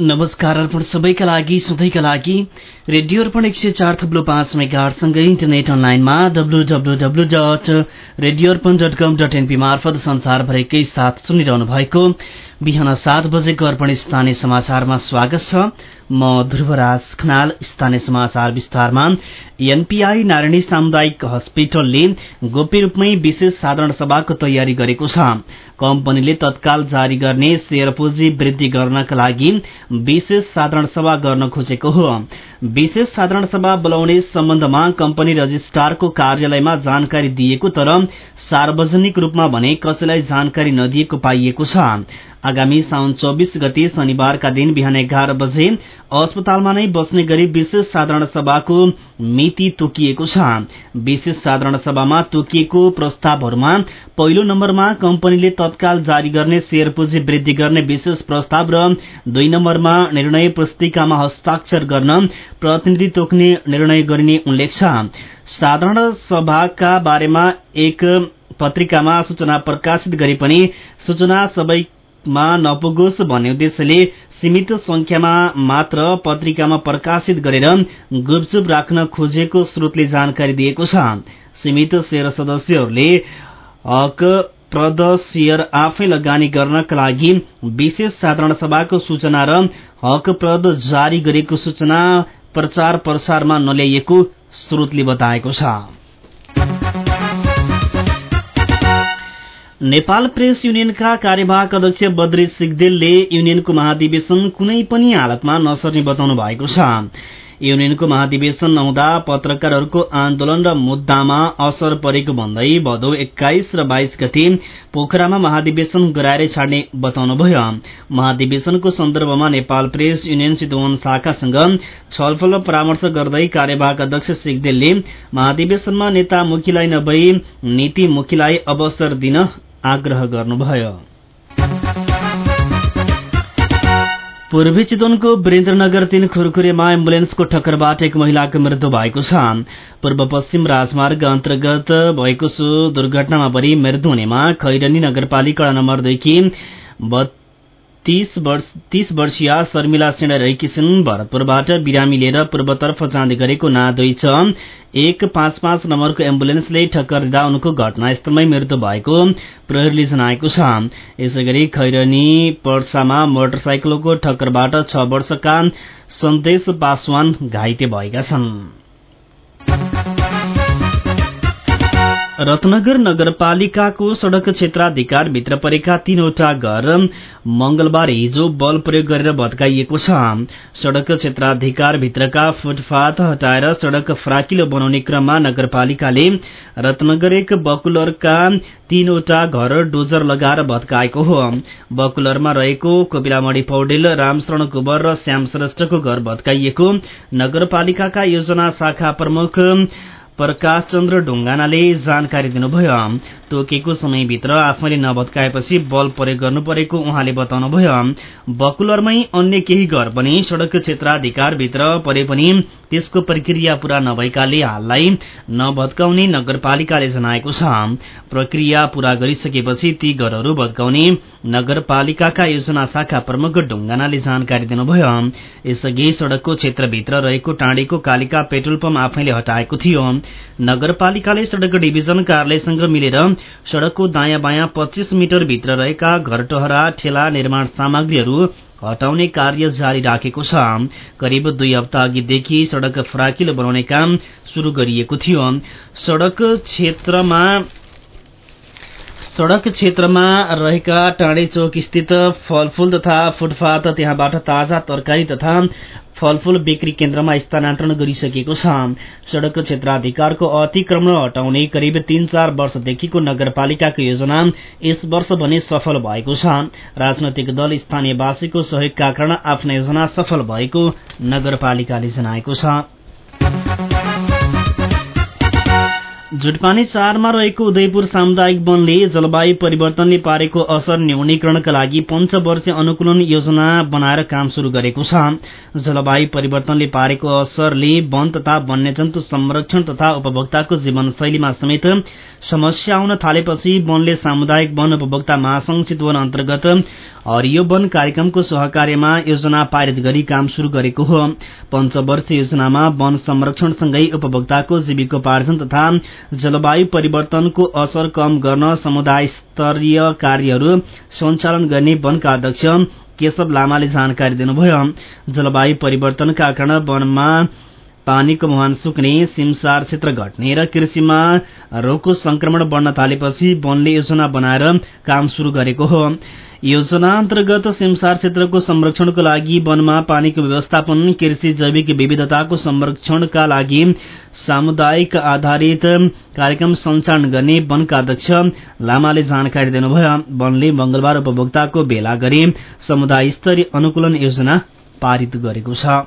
नमस्कार अर्पण सबैका लागि सधैँका लागि रेडियो अर्पण एक सय चार थप्लो पाँच मेगाहरूसँगै इन्टरनेट अनलाइनमा W W W dot radio Arpan dot com dot NP मार्फत संसारभरिकै साथ सुनिरहनु भएको बिहान सात बजेको अर्पण स्थानीय समाचारमा स्वागत छ। म ध्रुवराज खनाल स्थानीय समाचार विस्तारमा। एनपीआई नारायणी सामुदायिक हस्पिटलले गोप्य रूपमै विशेष साधारण सभाको तयारी गरेको छ। कम्पनीले तत्काल जारी गर्ने शेयर पुँजी वृद्धि गर्नका लागि विशेष साधारण सभा गर्न खोजेको हो। विशेष साधारण सभा बोलाउने सम्बन्धमा कम्पनी रजिस्ट्रारको कार्यालयमा जानकारी दिएको तर सार्वजनिक रूपमा भने कसैलाई जानकारी नदिएको पाइएको छ। आगामी साउन चौबिस गते शनिबारका दिन बिहान एघार बजे अस्पतालमा नै बस्ने गरी विशेष साधारण सभाको मिति तोकिएको छ। विशेष साधारण सभामा तोकिएको प्रस्तावहरूमा पहिलो नम्बरमा कम्पनीले तत्काल जारी गर्ने शेयर पुँजी वृद्धि गर्ने विशेष प्रस्ताव र दुई नम्बरमा निर्णय पुस्तिकामा हस्ताक्षर गर्न प्रतिनिधि तोक्ने निर्णय गरिने उल्लेख छ। साधारण सभाका बारेमा एक पत्रिकामा सूचना प्रकाशित गरे पनि सूचना सबै मा नपुगोस् भन्ने उद्देश्यले सीमित संख्यामा मात्र पत्रिकामा प्रकाशित गरेर गुपचुप राख्न खोजेको स्रोतले जानकारी दिएको छ। सीमित शेयर सदस्यहरूले हक प्रद शेयर आफै लगानी गर्नका लागि विशेष साधारण सभाको सूचना र हक प्रद जारी गरेको सूचना प्रचार प्रसारमा नल्याइएको स्रोतले बताएको छ। नेपाल प्रेस युनियनका कार्यवाहक अध्यक्ष बद्री सिगदेलले युनियनको महाधिवेशन कुनै पनि हालतमा नसर्ने बताउनु भएको छ। युनियनको महाधिवेशन नहुँदा पत्रकारहरूको आन्दोलन र मुद्दामा असर परेको भन्दै भदौ एक्काइस र बाइस गते पोखरामा महाधिवेशन गराएर छाड्ने बताउनुभयो। महाधिवेशनको सन्दर्भमा नेपाल प्रेस युनियन चितवन शाखासँग छलफल र परामर्श गर्दै कार्यवाहक अध्यक्ष सिगदेलले महाधिवेशनमा नेता मुखीलाई नभई नीति मुखीलाई अवसर दिन आग्रह गर्नुभयो। पूर्वी चितवनको वीरेन्द्रनगर तीन खुरखुरेमा एम्बुलेन्सको ठक्करबाट एक महिलाको मृत्यु भएको छ। पूर्व पश्चिम राजमार्ग अन्तर्गत भएको सो दुर्घटनामा परि मृत्यु हुनेमा खैरनी नगरपालिका नम्बरदेखि तीस वर्षीय शर्मिला छिन्। भरतपुरबाट बिरामी लिएर पूर्वतर्फ जाँदै गरेको ना दुई छ। एक पाँच पाँच नम्बरको एम्बुलेन्सले ठक्कर दिँदा उनको घटनास्थलमै मृत्यु भएको प्रहरीले जनाएको छ। यसै गरी खैरनी पर्सामा मोटरसाइकलको ठक्करबाट छ वर्षका सन्देश पासवान घाइते भएका छन्। रत्नगर नगरपालिकाको सड़क क्षेत्राधिकार भित्र परेका तीनवटा घर मंगलबार हिजो बल प्रयोग गरेर भत्काइएको छ। सड़क क्षेत्राधिकार भित्रका फुटपाथ हटाएर सड़क फराकिलो बनाउने क्रममा नगरपालिकाले रत्नगर एक बकुलरका तीनवटा घर डोजर लगाएर भत्काएको हो। बकुलरमा रहेको कोपिलामणी पौडेल रामशरण कुवर र श्याम श्रेष्ठको घर भत्काइएको नगरपालिकाका योजना शाखा प्रमुख प्रकाश चन्द्र ढुङ्गानाले जानकारी दिनुभयो। तोकेको समयभित्र आफैले नभत्काएपछि बल प्रयोग गर्नु परेको उहाँले बताउनुभयो। बकुलरमै अन्य केही घर पनि सड़क क्षेत्राधिकारभित्र परे पनि त्यसको प्रक्रिया पूरा नभएकाले हाललाई नभत्काउने नगरपालिकाले जनाएको छ। प्रक्रिया पूरा गरिसकेपछि ती घरहरू भत्काउने नगरपालिकाका योजना शाखा प्रमुख ढुङ्गानाले जानकारी दिनुभयो। यसअघि सड़कको क्षेत्रभित्र रहेको टाँडीको कालिका पेट्रोल पम्प आफैले हटाएको थियो। नगरपालिकाले सड़क डिभिजन कार्यालयसँग मिलेर सड़कको दायाँ बायाँ पच्चीस मिटर भित्र रहेका घरटहरा ठेला निर्माण सामग्रीहरू हटाउने कार्य जारी राखेको छ। करिब दुई हप्ता अघिदेखि सड़क फराकिलो बनाउने काम शुरू गरिएको थियो। सड़क क्षेत्रमा सड़क क्षेत्रमा रहेका टाँडे चौक स्थित फलफूल तथा फुटपाथ त्यहाँबाट ताजा तरकारी तथा फलफूल बिक्री केन्द्रमा स्थानान्तरण गरिसकेको छ। सड़क क्षेत्राधिकारको अतिक्रमण हटाउने करिब तीन चार वर्षदेखिको नगरपालिकाको योजना यस वर्ष भने सफल भएको छ। राजनैतिक दल स्थानीयवासीको सहयोगका कारण आफ्नो योजना सफल भएको नगरपालिकाले जनाएको छ। जुटपानी चारमा रहेको उदयपुर सामुदायिक वनले जलवायु परिवर्तनले पारेको असर न्यूनीकरणका लागि पञ्चवर्षीय अनुकूलन योजना बनाएर काम शुरू गरेको छ। जलवायु परिवर्तनले पारेको असरले वन तथा वन्यजन्तु संरक्षण तथा उपभोक्ताको जीवनशैलीमा समेत समस्या आउन थालेपछि वनले सामुदायिक वन उपभोक्ता महासंघ चितवन अन्तर्गत हरियो वन कार्यक्रमको सहकार्यमा योजना पारित गरी काम शुरू गरेको हो। पञ्चवर्ष योजनामा वन संरक्षणसँगै उपभोक्ताको जीविकोपार्जन तथा जलवायु परिवर्तनको असर कम गर्न समुदाय स्तरीय कार्यहरू सञ्चालन गर्ने वनका अध्यक्ष केशव लामाले जानकारी दिनुभयो। जलवायु परिवर्तनका कारण वनमा पानीको मुहान सुक्ने सिमसार क्षेत्र घट्ने र कृषिमा रोगको संक्रमण बढ़न थालेपछि वनले योजना बनाएर काम शुरू गरेको हो। योजना अन्तर्गत सिमसार क्षेत्रको संरक्षणको लागि वनमा पानीको व्यवस्थापन कृषि जैविक विविधताको संरक्षणका लागि सामुदायिक आधारित कार्यक्रम सञ्चालन गर्ने वनका अध्यक्ष लामाले जानकारी दिनुभयो। वनले मंगलबार उपभोक्ताको भेला गरी समुदाय स्तरीय अनुकूलन योजना पारित गरेको छ।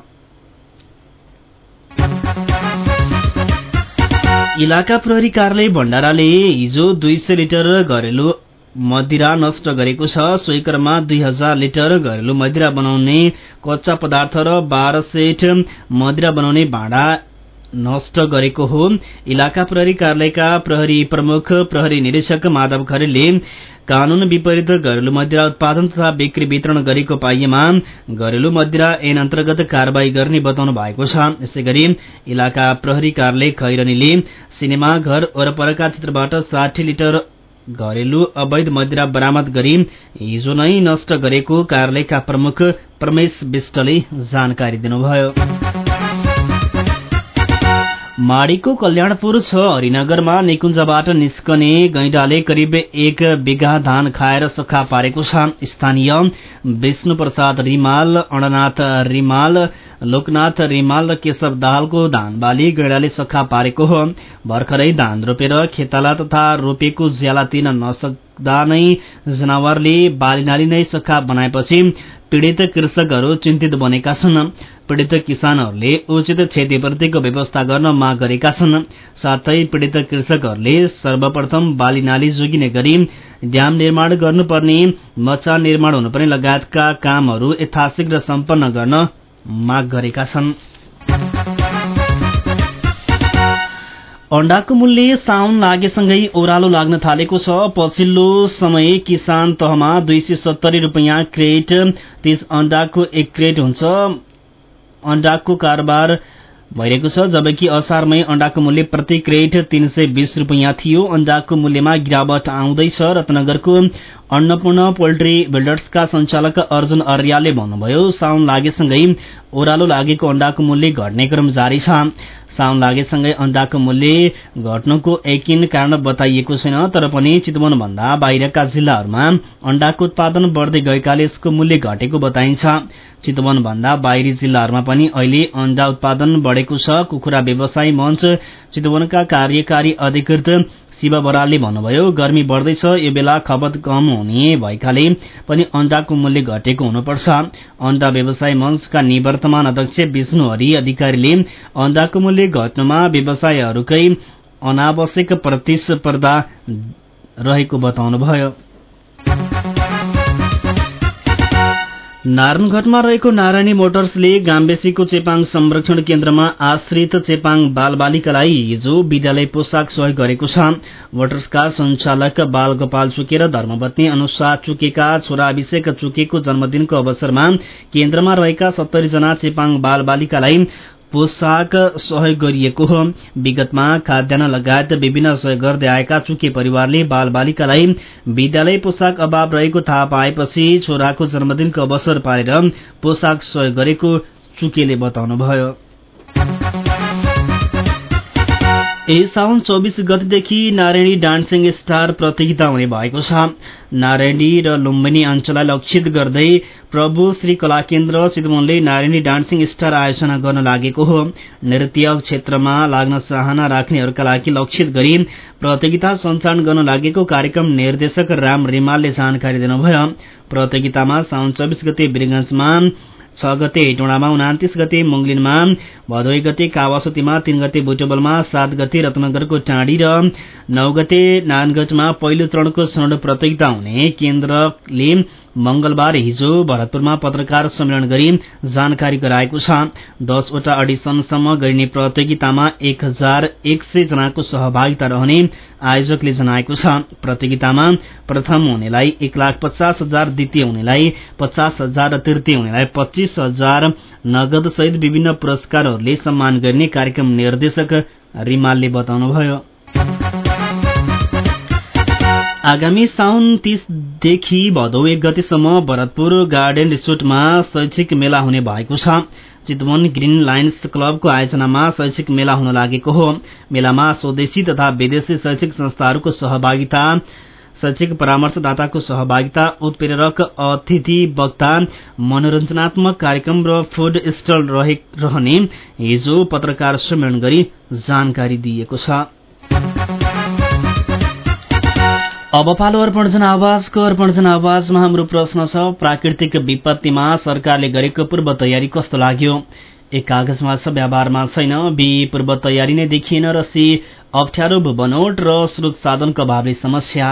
इलाका प्रहरी कार्यालय भण्डाराले हिजो दुई सय लिटर घरेलु मदिरा नष्ट गरेको छ। सोही क्रममा दुई हजार लिटर घरेलु मदिरा बनाउने कच्चा पदार्थ र बाह्र सेट मदिरा बनाउने भाँडा नष्ट गरेको हो। इलाका प्रहरी कार्यालयका प्रहरी प्रमुख प्रहरी निरीक्षक माधव खरेलले कानून विपरीत घरेलु मदिरा उत्पादन तथा बिक्री वितरण गरेको पाइएमा घरेलु मदिरा ऐन अन्तर्गत कार्यवाही गर्ने बताउनु भएको छ। यसै गरी इलाका प्रहरी कार्यालय खैरनीले सिनेमा घर वरपरका क्षेत्रबाट साठी लिटर घरेलु अवैध मदिरा बरामद गरी हिजो नै नष्ट गरेको कार्यालयका प्रमुख प्रमेश विष्टले जानकारी दिनुभयो। माडीको कल्याणपुर छ। हरिनगरमा निकुञ्जबाट निस्कने गैंडाले करिब एक बिघा धान खाएर सखा पारेको छ। स्थानीय विष्णु प्रसाद रिमाल अणनाथ रिमाल लोकनाथ रिमाल र केशव दाहालको धान बाली गैंडाले सखा पारेको हो। भर्खरै धान रोपेर खेताला तथा रोपेको ज्याला तिन नसक्दा नै जनावरले बाली नाली नै सखा बनाएपछि पीड़ित कृषकहरू चिन्तित बनेका छन्। पीड़ित किसानहरूले उचित क्षतिपूर्तिको व्यवस्था गर्न माग गरेका छन्। साथै पीड़ित कृषकहरूले सर्वप्रथम बाली नाली जोगिने गरी ड्याम निर्माण गर्नुपर्ने मचा निर्माण हुनुपर्ने लगायतका कामहरू यथाशीघ्र सम्पन्न गर्न माग गरेका छन्। अण्डाको मूल्य साउन लागेसँगै ओह्रालो लाग्न थालेको छ। पछिल्लो समय किसान तहमा दुई सय सत्तरी रूपियाँ क्रेट तीस अण्डाको एक क्रेट हुन्छ। अण्डाको कारोबार भइरहेको छ जबकि असारमै अण्डाको मूल्य प्रति क्रेट तीन सय बीस रूपियाँ थियो। अण्डाको मूल्यमा गिरावट आउँदैछ। रत्नगरको अन्नपूर्ण पोल्ट्री बिल्डर्सका संचालक अर्जुन अर्यालले भन्नुभयो साउन लागेसँगै ओह्रालो लागेको अण्डाको मूल्य घट्ने क्रम जारी छ। साउन लागेसँगै अण्डाको मूल्य घट्नुको एकिन कारण बताइएको छैन तर पनि चितवन भन्दा बाहिरका जिल्लाहरूमा अण्डाको उत्पादन बढ़दै गएकाले यसको मूल्य घटेको बताइन्छ। चितवन भन्दा बाहिरी जिल्लाहरूमा पनि अहिले अण्डा उत्पादन बढ़ेको छ। कुखुरा व्यवसाय मञ्च चितवनका कार्यकारी अधिकृत शिव बरालले भन्नुभयो गर्मी बढ़दैछ यो बेला खपत कम हुने भएकाले पनि अण्डाको मूल्य घटेको हुनुपर्छ। अण्डा व्यवसाय मंचका निवर्तमान अध्यक्ष विष्णु हरि अधिकारीले अण्डाको मूल्य घट्नुमा व्यवसायहरूकै अनावश्यक प्रतिस्पर्धा रहेको बताउनुभयो। नारायणघटमा रहेको नारायणी मोटर्सले गाम्बेसीको चेपाङ संरक्षण केन्द्रमा आश्रित चेपाङ बाल बालिकालाई हिजो विद्यालय पोसाक सहयोग गरेको छ। मोटर्सका संचालक बाल गोपाल चुके र धर्मपत्नी अनुसार चुकेका छोरा अभिषेक चुकेको जन्मदिनको अवसरमा केन्द्रमा रहेका सत्तरी जना चेपाङ बाल बालिकालाई पोसाक सहयोग गरिएको हो। विगतमा खाद्यान्न लगायत विभिन्न सहयोग गर्दै आएका चुके परिवारले बाल बालिकालाई विद्यालय पोसाक अभाव रहेको थाहा पाएपछि छोराको जन्मदिनको अवसर पारेर पोसाक सहयोग गरेको चुकेले बताउनुभयो। यही साउन चौबिस गतिदेखि नारायणी डान्सिङ स्टार प्रतियोगिता हुने भएको छ। नारायणी र लुम्बिनी अञ्चललाई लक्षित गर्दै प्रभु श्री कला केन्द्र चितवनले नारायणी डान्सिङ स्टार आयोजना गर्न लागेको हो। नृत्य क्षेत्रमा लाग्न चाहना राख्नेहरूका लागि लक्षित गरी प्रतियोगिता सञ्चालन गर्न लागेको कार्यक्रम निर्देशक राम रिमालले जानकारी दिनुभयो। प्रतियोगितामा साउन चौबिस गते वीरगंजमा छ गते हेटौँडामा उनातिस गते मंगलिनमा भदौई गते कावासोतीमा तीन गते बुटबलमा सात गते रत्नगरको टाँडी र नौ गते नानगढमा पहिलो चरणको स्वर्ण प्रतियोगिता हुने केन्द्रले मंगलबार हिजो भरतपुरमा पत्रकार सम्मेलन गरी जानकारी गराएको छ। दसवटा अडिसनसम्म गरिने प्रतियोगितामा एक हजार एक सय जनाको सहभागिता रहने आयोजकले जनाएको छ। प्रतियोगितामा प्रथम हुनेलाई एक लाख पचास हजार द्वितीय हुनेलाई पचास हजार र तृतीय हुनेलाई पच्चीस हजार नगद सहित विभिन्न पुरस्कारहरूले सम्मान गर्ने कार्यक्रम निर्देशक रिमालले बताउनुभयो। आगामी साउन तीसदेखि भदौ एक गतेसम्म भरतपुर गार्डन रिसोर्टमा शैक्षिक मेला हुने भएको छ। चितवन ग्रीन लाइन्स क्लबको आयोजनामा शैक्षिक मेला हुन लागेको हो। मेलामा स्वदेशी तथा विदेशी शैक्षिक संस्थाहरूको सहभागिता शैक्षिक परामर्शदाताको सहभागिता उत्प्रेरक अतिथि वक्ता मनोरञ्जनात्मक कार्यक्रम र फूड स्टल रहने हिजो पत्रकार सम्मेलन गरी जानकारी दिएको छ। अब पालो अर्पण जनावाजको अर्पण जनावाजमा हाम्रो प्रश्न छ प्राकृतिक विपत्तिमा सरकारले गरेको पूर्व तयारी कस्तो लाग्यो? एक कागजमा छ व्यवहारमा छैन बी पूर्व तयारी नै देखिएन र सी अप्ठ्यारो बनोट र स्रोत साधनको अभावले समस्या।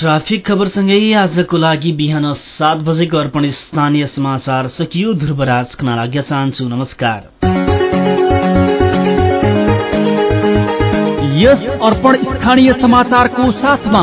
ट्राफिक खबरसँगै आजको लागि बिहान सात बजेको अर्पण स्थानीय समाचार सकियो। ध्रुवराज खनालाज्ञा चाहन्छु। नमस्कार। यस अर्पण स्थानीय समाचारको साथमा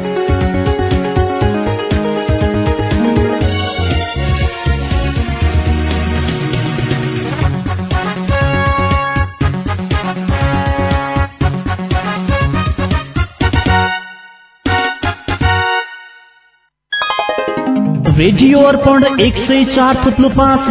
radio Arpan एक सौ चार थुप्लो पाँच